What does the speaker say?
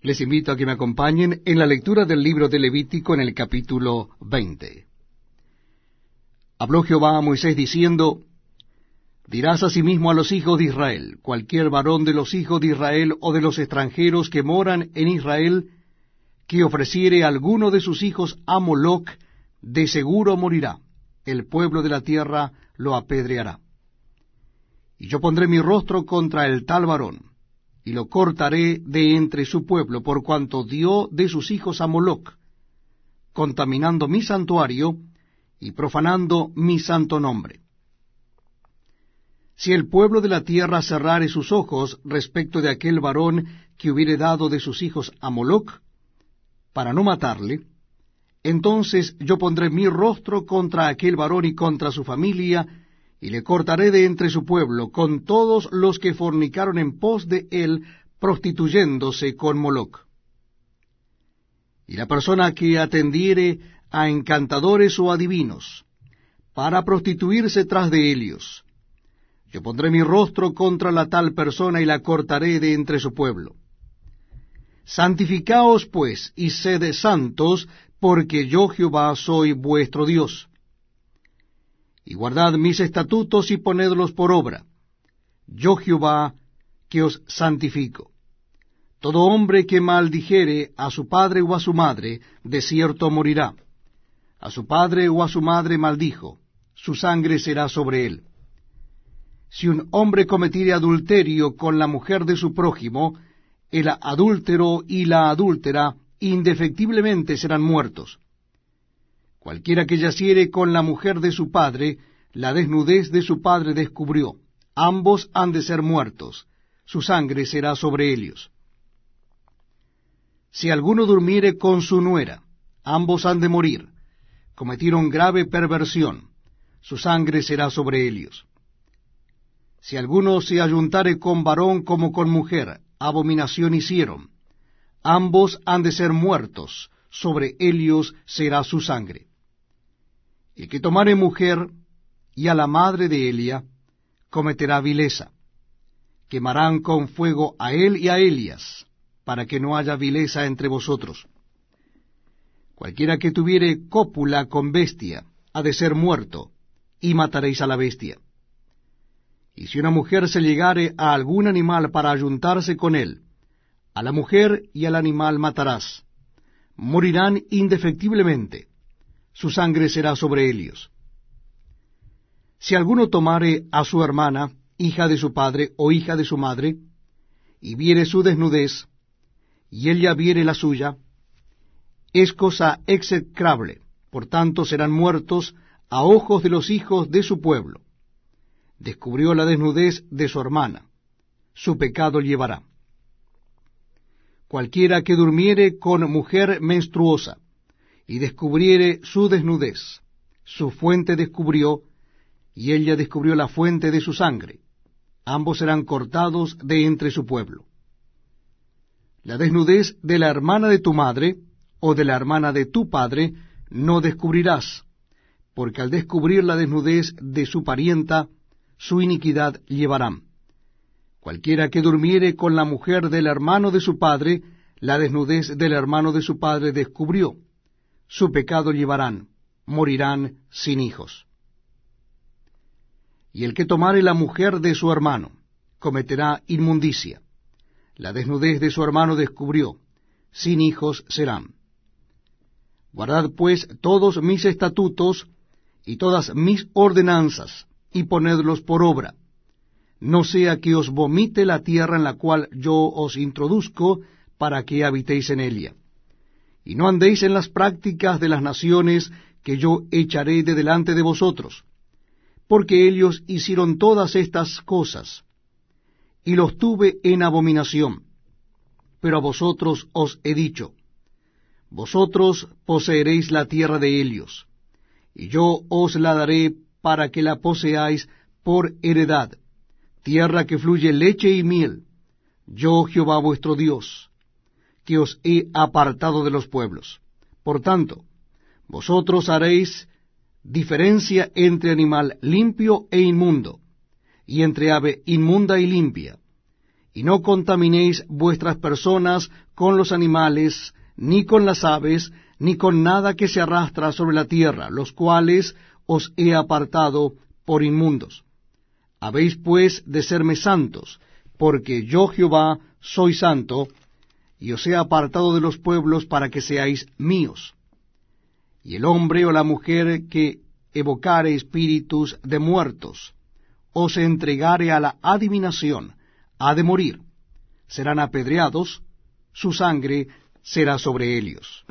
Les invito a que me acompañen en la lectura del libro de Levítico en el capítulo 20. Habló Jehová a Moisés diciendo, Dirás asimismo a los hijos de Israel, cualquier varón de los hijos de Israel o de los extranjeros que moran en Israel, que ofreciere alguno de sus hijos a Moloc, de seguro morirá, el pueblo de la tierra lo apedreará. Y yo pondré mi rostro contra el tal varón, y lo cortaré de entre su pueblo, por cuanto dio de sus hijos a Moloc, contaminando mi santuario y profanando mi santo nombre. Si el pueblo de la tierra cerrare sus ojos respecto de aquel varón que hubiere dado de sus hijos a Moloc, para no matarle, entonces yo pondré mi rostro contra aquel varón y contra su familia, y le cortaré de entre su pueblo, con todos los que fornicaron en pos de él, prostituyéndose con Moloc. Y la persona que atendiere a encantadores o adivinos, para prostituirse tras de ellos, yo pondré mi rostro contra la tal persona y la cortaré de entre su pueblo. Santificaos pues y sed santos, porque yo Jehová soy vuestro Dios. Y guardad mis estatutos y ponedlos por obra. Yo Jehová que os santifico. Todo hombre que maldijere a su padre o a su madre, de cierto morirá. A su padre o a su madre maldijo, su sangre será sobre él si un hombre cometiere adulterio con la mujer de su prójimo, el adúltero y la adúltera indefectiblemente serán muertos. Cualquiera que yaciere con la mujer de su padre, la desnudez de su padre descubrió. Ambos han de ser muertos, su sangre será sobre ellos. Si alguno durmiere con su nuera, ambos han de morir. Cometieron grave perversión, su sangre será sobre ellos. Si alguno se ayuntare con varón como con mujer, abominación hicieron. Ambos han de ser muertos, sobre ellos será su sangre. El que tomare mujer y a la madre de Elia, cometerá vileza. Quemarán con fuego a él y a Elias, para que no haya vileza entre vosotros. Cualquiera que tuviere cópula con bestia, ha de ser muerto, y mataréis a la bestia. Y si una mujer se llegare a algún animal para ayuntarse con él, a la mujer y al animal matarás. Morirán indefectiblemente. Su sangre será sobre ellos. Si alguno tomare a su hermana, hija de su padre o hija de su madre, y viere su desnudez, y ella viere la suya, es cosa execrable, por tanto serán muertos a ojos de los hijos de su pueblo descubrió la desnudez de su hermana, su pecado llevará. Cualquiera que durmiere con mujer menstruosa y descubriere su desnudez, su fuente descubrió, y ella descubrió la fuente de su sangre. Ambos serán cortados de entre su pueblo. La desnudez de la hermana de tu madre o de la hermana de tu padre no descubrirás, porque al descubrir la desnudez de su parienta, su iniquidad llevarán. Cualquiera que durmiere con la mujer del hermano de su padre, la desnudez del hermano de su padre descubrió. Su pecado llevarán, morirán sin hijos. Y el que tomare la mujer de su hermano, cometerá inmundicia. La desnudez de su hermano descubrió, sin hijos serán. Guardad pues todos mis estatutos y todas mis ordenanzas, y ponedlos por obra, no sea que os vomite la tierra en la cual yo os introduzco para que habitéis en ella. Y no andéis en las prácticas de las naciones que yo echaré de delante de vosotros, porque ellos hicieron todas estas cosas, y los tuve en abominación. Pero a vosotros os he dicho, vosotros poseeréis la tierra de ellos, y yo os la daré para que la poseáis por heredad, tierra que fluye leche y miel, yo Jehová vuestro Dios, que os he apartado de los pueblos. Por tanto, vosotros haréis diferencia entre animal limpio e inmundo, y entre ave inmunda y limpia, y no contaminéis vuestras personas con los animales, ni con las aves, ni con nada que se arrastra sobre la tierra, los cuales os he apartado por inmundos. Habéis pues de serme santos, porque yo Jehová soy santo, y os he apartado de los pueblos para que seáis míos. Y el hombre o la mujer que evocare espíritus de muertos, o se entregare a la adivinación, ha de morir. Serán apedreados, su sangre será sobre ellos.